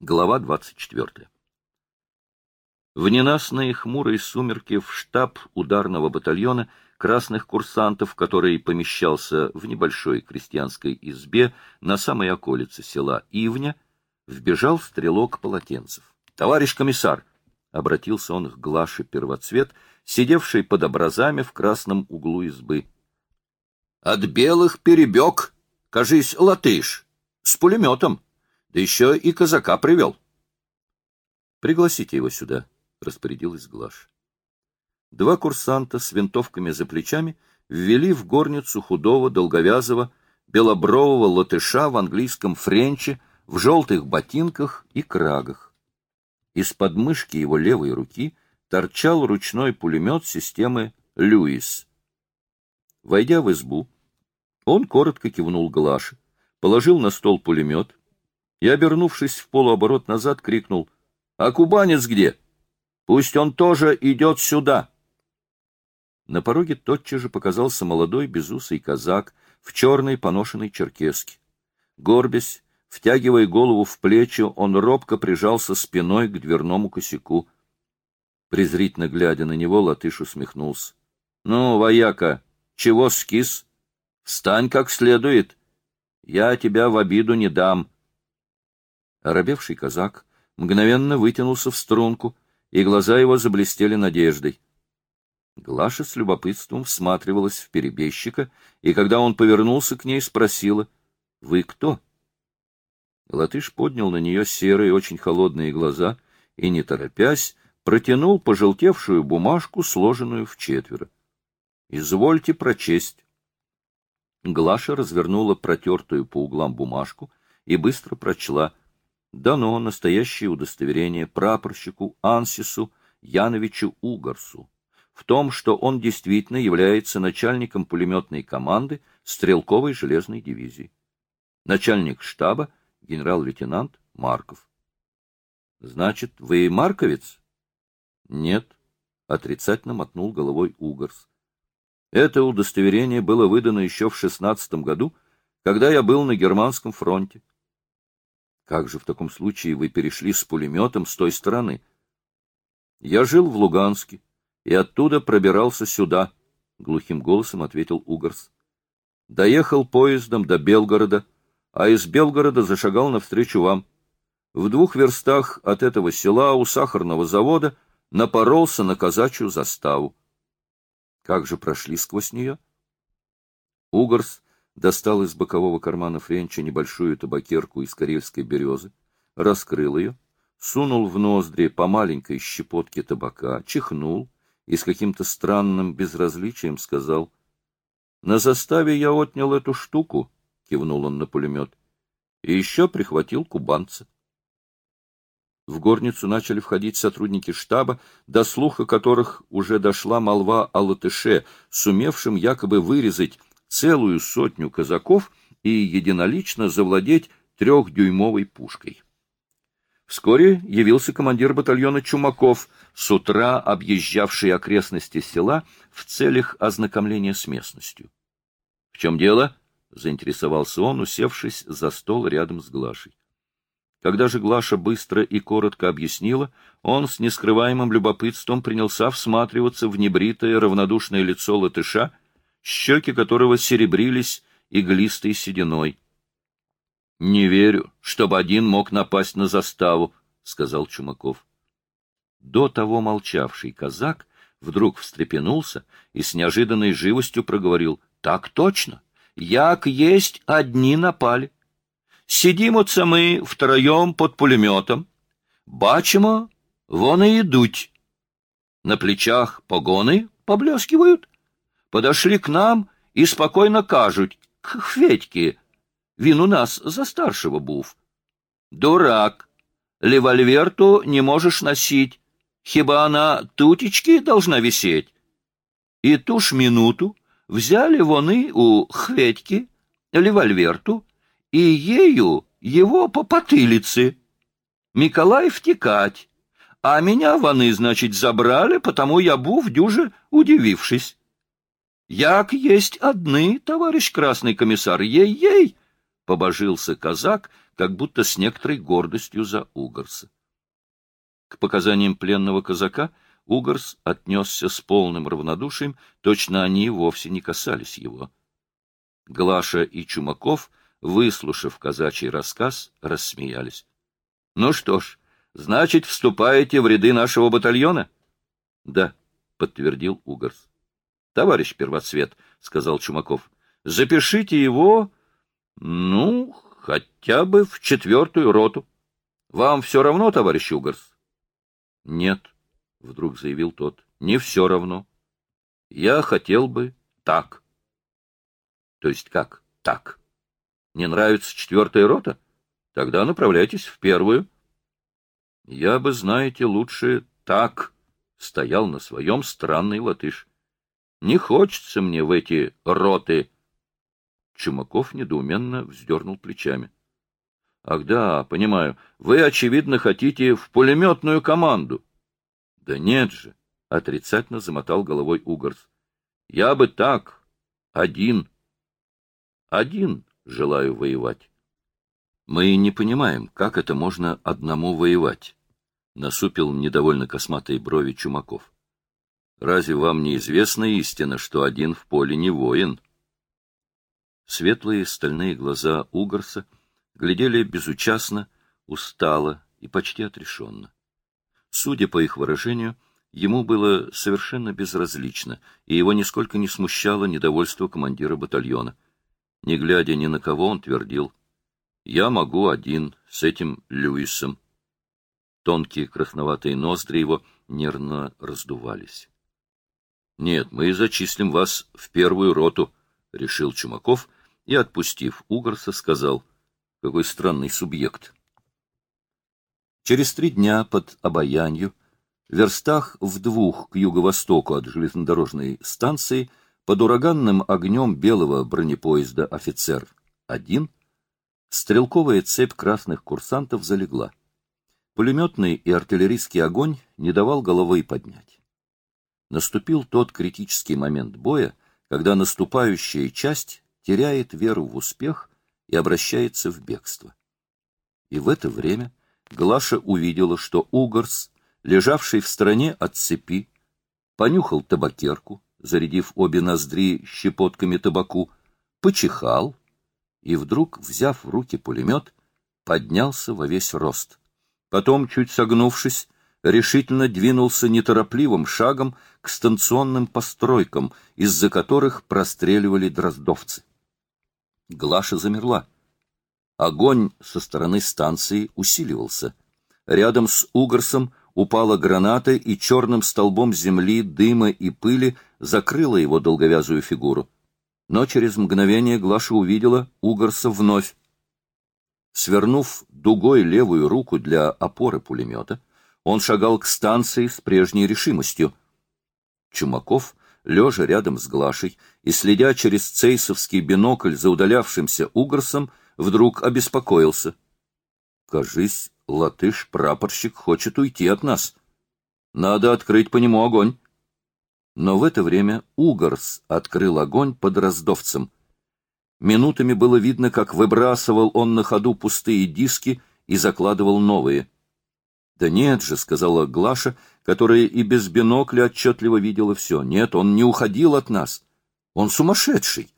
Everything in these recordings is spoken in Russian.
Глава 24. В ненастные хмурые сумерки в штаб ударного батальона красных курсантов, который помещался в небольшой крестьянской избе на самой околице села Ивня, вбежал стрелок Полотенцев. — Товарищ комиссар! — обратился он к Глаше Первоцвет, сидевшей под образами в красном углу избы. — От белых перебег, кажись, латыш, с пулеметом. — да еще и казака привел. — Пригласите его сюда, — распорядилась Глаш. Два курсанта с винтовками за плечами ввели в горницу худого, долговязого, белобрового латыша в английском френче, в желтых ботинках и крагах. Из под мышки его левой руки торчал ручной пулемет системы «Люис». Войдя в избу, он коротко кивнул Глаше, положил на стол пулемет, и, обернувшись в полуоборот назад, крикнул «А кубанец где? Пусть он тоже идет сюда!» На пороге тотчас же показался молодой безусый казак в черной поношенной черкеске. Горбясь, втягивая голову в плечи, он робко прижался спиной к дверному косяку. Презрительно глядя на него, латыш усмехнулся. — Ну, вояка, чего скис? Встань как следует. Я тебя в обиду не дам. — Оробевший казак мгновенно вытянулся в струнку, и глаза его заблестели надеждой. Глаша с любопытством всматривалась в перебежчика, и когда он повернулся к ней, спросила, — Вы кто? Латыш поднял на нее серые, очень холодные глаза и, не торопясь, протянул пожелтевшую бумажку, сложенную в четверо. — Извольте прочесть. Глаша развернула протертую по углам бумажку и быстро прочла — дано настоящее удостоверение прапорщику Ансису Яновичу Угарсу в том, что он действительно является начальником пулеметной команды стрелковой железной дивизии. Начальник штаба генерал-лейтенант Марков. Значит, вы марковец? Нет, отрицательно мотнул головой Угарс. Это удостоверение было выдано еще в шестнадцатом году, когда я был на германском фронте. Как же в таком случае вы перешли с пулеметом с той стороны? Я жил в Луганске и оттуда пробирался сюда, — глухим голосом ответил Угорс. Доехал поездом до Белгорода, а из Белгорода зашагал навстречу вам. В двух верстах от этого села у сахарного завода напоролся на казачью заставу. Как же прошли сквозь нее? Угорс достал из бокового кармана Френча небольшую табакерку из карельской березы, раскрыл ее, сунул в ноздри по маленькой щепотке табака, чихнул и с каким-то странным безразличием сказал «На заставе я отнял эту штуку», — кивнул он на пулемет, — «и еще прихватил кубанца». В горницу начали входить сотрудники штаба, до слуха которых уже дошла молва о латыше, сумевшем якобы вырезать целую сотню казаков и единолично завладеть трехдюймовой пушкой. Вскоре явился командир батальона Чумаков, с утра объезжавший окрестности села в целях ознакомления с местностью. — В чем дело? — заинтересовался он, усевшись за стол рядом с Глашей. Когда же Глаша быстро и коротко объяснила, он с нескрываемым любопытством принялся всматриваться в небритое равнодушное лицо латыша, щеки которого серебрились иглистой сединой. — Не верю, чтобы один мог напасть на заставу, — сказал Чумаков. До того молчавший казак вдруг встрепенулся и с неожиданной живостью проговорил. — Так точно. Як есть, одни напали. Сидим оце мы втроем под пулеметом. Бачимо, вон и идуть. На плечах погоны поблескивают подошли к нам і спокойно кажуть, к Федьке, він у нас за старшего був. Дурак, револьвер-то не можешь носить, хиба она тутечки должна висеть. И ту ж минуту взяли вони у Хведьки револьверту и ею его по потылице. Миколай втекать, а меня вони, значит, забрали, потому я був дюже удивившись. Як есть одни, товарищ красный комиссар, ей-ей! Побожился казак, как будто с некоторой гордостью за Угорса. К показаниям пленного казака Угорс отнесся с полным равнодушием, точно они вовсе не касались его. Глаша и Чумаков, выслушав казачий рассказ, рассмеялись. — Ну что ж, значит, вступаете в ряды нашего батальона? — Да, — подтвердил Угорс. — Товарищ Первоцвет, — сказал Чумаков, — запишите его, ну, хотя бы в четвертую роту. Вам все равно, товарищ Угорс? — Нет, — вдруг заявил тот, — не все равно. Я хотел бы так. — То есть как так? Не нравится четвертая рота? Тогда направляйтесь в первую. — Я бы, знаете, лучше так, — стоял на своем странный латыш. — Не хочется мне в эти роты. Чумаков недоуменно вздернул плечами. — Ах да, понимаю, вы, очевидно, хотите в пулеметную команду. — Да нет же, — отрицательно замотал головой Угорс. — Я бы так, один. Один желаю воевать. Мы не понимаем, как это можно одному воевать, — насупил недовольно косматые брови Чумаков. Разве вам не известна истина, что один в поле не воин? Светлые стальные глаза Угорса глядели безучастно, устало и почти отрешенно. Судя по их выражению, ему было совершенно безразлично, и его нисколько не смущало недовольство командира батальона — не глядя ни на кого, он твердил, «Я могу один, с этим Льюисом». Тонкие красноватые ноздри его нервно раздувались. «Нет, мы зачислим вас в первую роту», — решил Чумаков и, отпустив Угорса, сказал, «Какой странный субъект». Через три дня под Обаянью, в верстах в двух к юго-востоку от железнодорожной станции, под ураганным огнем белого бронепоезда «Офицер-1» стрелковая цепь красных курсантов залегла. Пулеметный и артиллерийский огонь не давал головы поднять. Наступил тот критический момент боя, когда наступающая часть теряет веру в успех и обращается в бегство. И в это время Глаша увидела, что Угорс, лежавший в стороне от цепи, понюхал табакерку, зарядив обе ноздри щепотками табаку, почихал и вдруг, взяв в руки пулемет, поднялся во весь рост. Потом, чуть согнувшись, решительно двинулся неторопливым шагом к станционным постройкам, из-за которых простреливали дроздовцы. Глаша замерла. Огонь со стороны станции усиливался. Рядом с Угорсом упала граната и черным столбом земли, дыма и пыли закрыла его долговязую фигуру. Но через мгновение Глаша увидела Угорса вновь. Свернув дугой левую руку для опоры пулемета, он шагал к станции с прежней решимостью. Чумаков, лежа рядом с Глашей и следя через цейсовский бинокль за удалявшимся Угорсом, вдруг обеспокоился. Кажись, латыш-прапорщик хочет уйти от нас. Надо открыть по нему огонь. Но в это время Угорс открыл огонь под раздовцем. Минутами было видно, как выбрасывал он на ходу пустые диски и закладывал новые. «Да нет же», — сказала Глаша, которая и без бинокля отчетливо видела все. «Нет, он не уходил от нас. Он сумасшедший.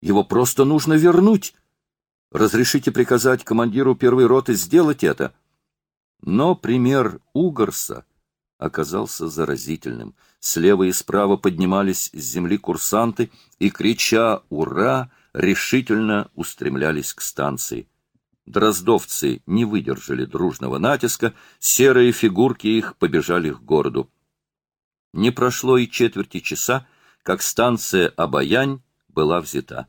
Его просто нужно вернуть. Разрешите приказать командиру первой роты сделать это?» Но пример Угорса оказался заразительным. Слева и справа поднимались с земли курсанты и, крича «Ура!», решительно устремлялись к станции. Дроздовцы не выдержали дружного натиска, серые фигурки их побежали к городу. Не прошло и четверти часа, как станция Обаянь была взята.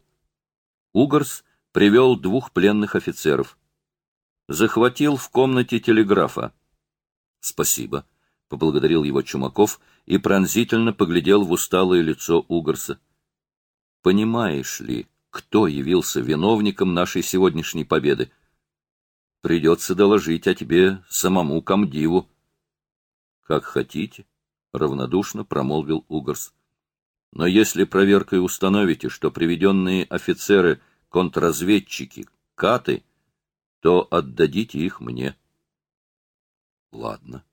Угорс привел двух пленных офицеров — захватил в комнате телеграфа. — Спасибо, — поблагодарил его Чумаков и пронзительно поглядел в усталое лицо Угорса. — Понимаешь ли, кто явился виновником нашей сегодняшней победы? Придется доложить о тебе самому комдиву. — Как хотите, — равнодушно промолвил Угорс. — Но если проверкой установите, что приведенные офицеры — контрразведчики, каты — то отдадите их мне. Ладно.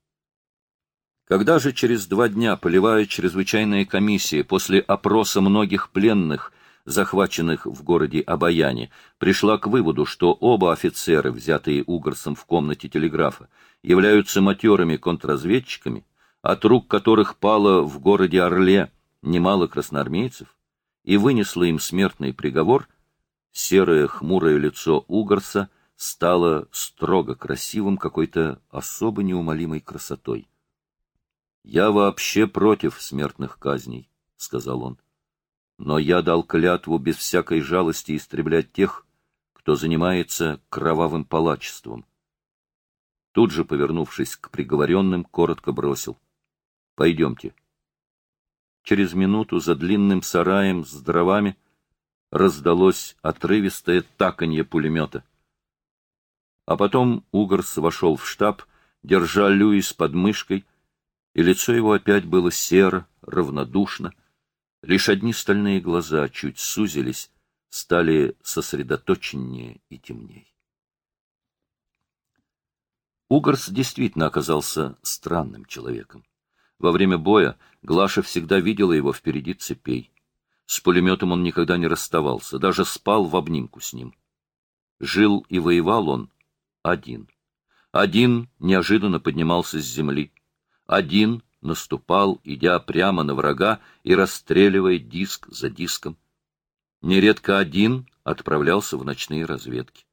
Когда же через два дня полевая чрезвычайная комиссия после опроса многих пленных, захваченных в городе Обаяне, пришла к выводу, что оба офицеры, взятые Угорсом в комнате телеграфа, являются матерыми контрразведчиками, от рук которых пало в городе Орле немало красноармейцев, и вынесла им смертный приговор, серое хмурое лицо Угорса стало строго красивым какой-то особо неумолимой красотой. «Я вообще против смертных казней», — сказал он. «Но я дал клятву без всякой жалости истреблять тех, кто занимается кровавым палачеством». Тут же, повернувшись к приговоренным, коротко бросил. «Пойдемте». Через минуту за длинным сараем с дровами раздалось отрывистое таканье пулемета. А потом Угорс вошел в штаб, держа Люис под мышкой, и лицо его опять было серо, равнодушно. Лишь одни стальные глаза чуть сузились, стали сосредоточеннее и темней. Угорс действительно оказался странным человеком. Во время боя Глаша всегда видела его впереди цепей. С пулеметом он никогда не расставался, даже спал в обнимку с ним. Жил и воевал он один. Один неожиданно поднимался с земли. Один наступал, идя прямо на врага и расстреливая диск за диском. Нередко один отправлялся в ночные разведки.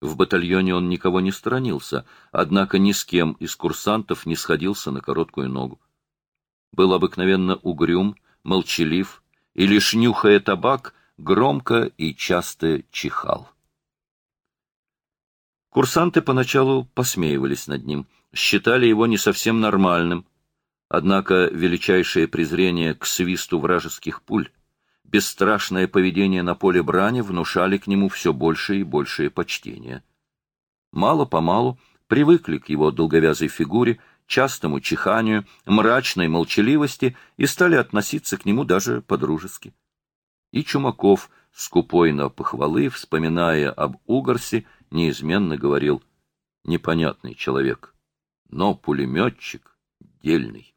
В батальоне он никого не сторонился, однако ни с кем из курсантов не сходился на короткую ногу. Был обыкновенно угрюм, молчалив, и лишь нюхая табак, громко и часто чихал. Курсанты поначалу посмеивались над ним, считали его не совсем нормальным, однако величайшее презрение к свисту вражеских пуль, бесстрашное поведение на поле брани внушали к нему все большее и большее почтение. Мало-помалу привыкли к его долговязой фигуре, частому чиханию, мрачной молчаливости и стали относиться к нему даже по-дружески. И Чумаков, скупой на похвалы, вспоминая об Угорсе, неизменно говорил «непонятный человек, но пулеметчик дельный».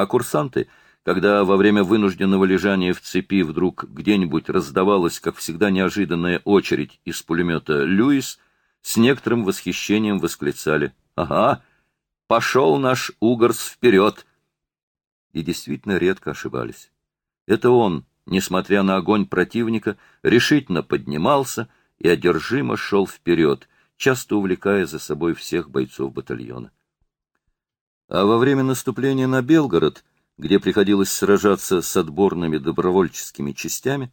А курсанты, когда во время вынужденного лежания в цепи вдруг где-нибудь раздавалась, как всегда, неожиданная очередь из пулемета «Люис», с некоторым восхищением восклицали «Ага, пошел наш Угорс вперед!» И действительно редко ошибались. Это он, несмотря на огонь противника, решительно поднимался — и одержимо шел вперед, часто увлекая за собой всех бойцов батальона. А во время наступления на Белгород, где приходилось сражаться с отборными добровольческими частями,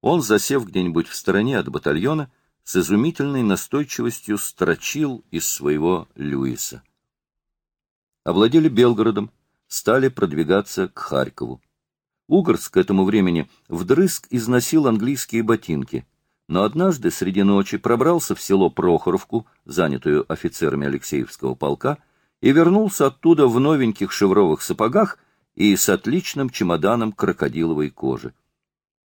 он, засев где-нибудь в стороне от батальона, с изумительной настойчивостью строчил из своего Люиса. Овладели Белгородом, стали продвигаться к Харькову. Угорск к этому времени вдрызг износил английские ботинки — но однажды среди ночи пробрался в село Прохоровку, занятую офицерами Алексеевского полка, и вернулся оттуда в новеньких шевровых сапогах и с отличным чемоданом крокодиловой кожи.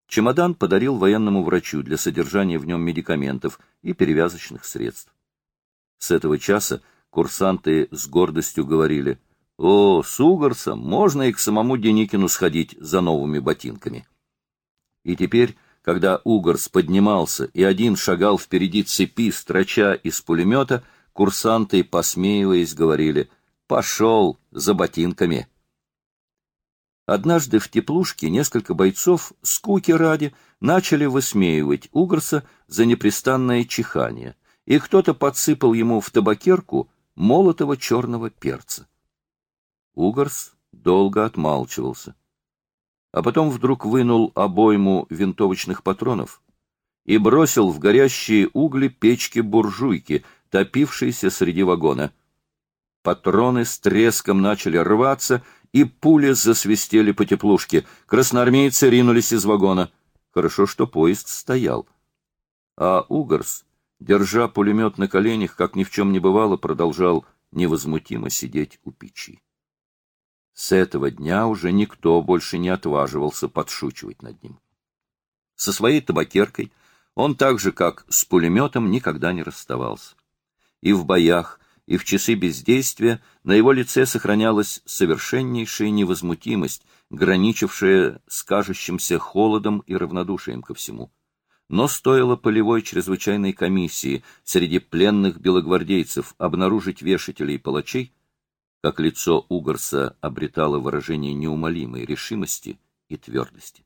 Чемодан подарил военному врачу для содержания в нем медикаментов и перевязочных средств. С этого часа курсанты с гордостью говорили, «О, с Угорцем можно и к самому Деникину сходить за новыми ботинками». И теперь когда Угорс поднимался и один шагал впереди цепи, строча из пулемета, курсанты, посмеиваясь, говорили «Пошел за ботинками». Однажды в теплушке несколько бойцов, скуки ради, начали высмеивать Угорса за непрестанное чихание, и кто-то подсыпал ему в табакерку молотого черного перца. Угорс долго отмалчивался а потом вдруг вынул обойму винтовочных патронов и бросил в горящие угли печки-буржуйки, топившиеся среди вагона. Патроны с треском начали рваться, и пули засвистели по теплушке. Красноармейцы ринулись из вагона. Хорошо, что поезд стоял. А Угорс, держа пулемет на коленях, как ни в чем не бывало, продолжал невозмутимо сидеть у печи. С этого дня уже никто больше не отваживался подшучивать над ним. Со своей табакеркой Он так же, как с пулеметом, никогда не расставался. И в боях, и в часы бездействия на его лице сохранялась совершеннейшая невозмутимость, граничившая с кажущимся холодом и равнодушием ко всему. Но стоило полевой чрезвычайной комиссии среди пленных белогвардейцев обнаружить вешателей и палачей, как лицо Угорса обретало выражение неумолимой решимости и твердости.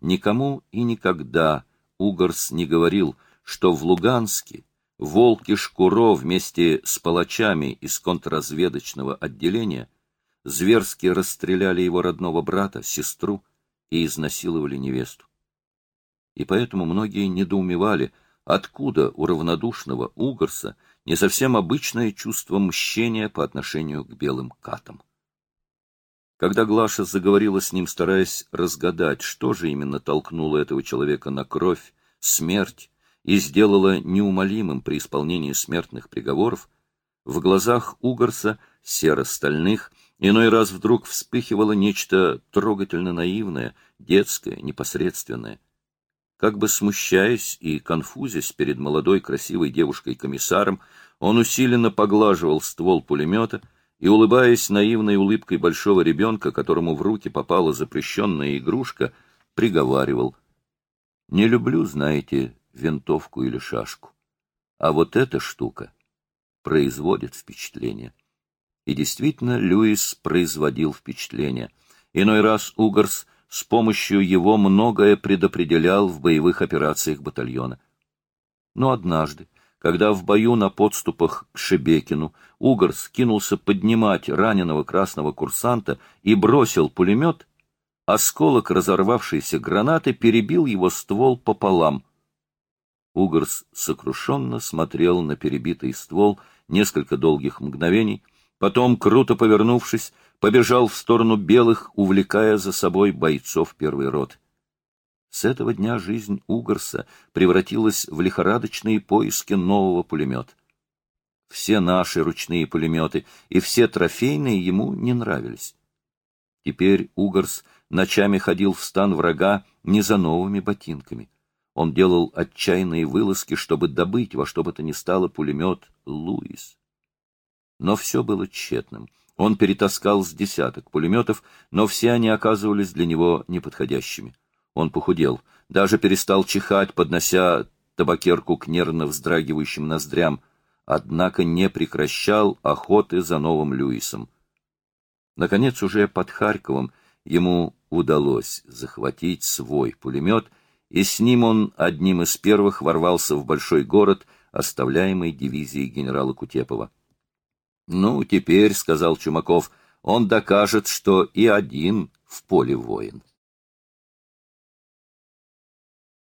Никому и никогда Угорс не говорил, что в Луганске волки Шкуро вместе с палачами из контрразведочного отделения зверски расстреляли его родного брата, сестру и изнасиловали невесту. И поэтому многие недоумевали, откуда у равнодушного Угорса не совсем обычное чувство мщения по отношению к белым катам. Когда Глаша заговорила с ним, стараясь разгадать, что же именно толкнуло этого человека на кровь, смерть и сделало неумолимым при исполнении смертных приговоров, в глазах Угорса, серо-стальных, иной раз вдруг вспыхивало нечто трогательно наивное, детское, непосредственное. Как бы смущаясь и конфузясь перед молодой красивой девушкой-комиссаром, он усиленно поглаживал ствол пулемета — и, улыбаясь наивной улыбкой большого ребенка, которому в руки попала запрещенная игрушка, приговаривал. «Не люблю, знаете, винтовку или шашку. А вот эта штука производит впечатление». И действительно, Льюис производил впечатление. Иной раз Угорс с помощью его многое предопределял в боевых операциях батальона. Но однажды, когда в бою на подступах к Шебекину Угорс кинулся поднимать раненого красного курсанта и бросил пулемет, осколок разорвавшейся гранаты перебил его ствол пополам. Угорс сокрушенно смотрел на перебитый ствол несколько долгих мгновений, потом, круто повернувшись, побежал в сторону белых, увлекая за собой бойцов первой роты. С этого дня жизнь Угорса превратилась в лихорадочные поиски нового пулемета. Все наши ручные пулеметы и все трофейные ему не нравились. Теперь Угорс ночами ходил в стан врага не за новыми ботинками. Он делал отчаянные вылазки, чтобы добыть во что бы то ни стало пулемет «Луис». Но все было тщетным. Он перетаскал с десяток пулеметов, но все они оказывались для него неподходящими. Он похудел, даже перестал чихать, поднося табакерку к нервно вздрагивающим ноздрям, однако не прекращал охоты за новым Люисом. Наконец, уже под Харьковом ему удалось захватить свой пулемет, и с ним он одним из первых ворвался в большой город, оставляемый дивизией генерала Кутепова. «Ну, теперь, — сказал Чумаков, — он докажет, что и один в поле воин».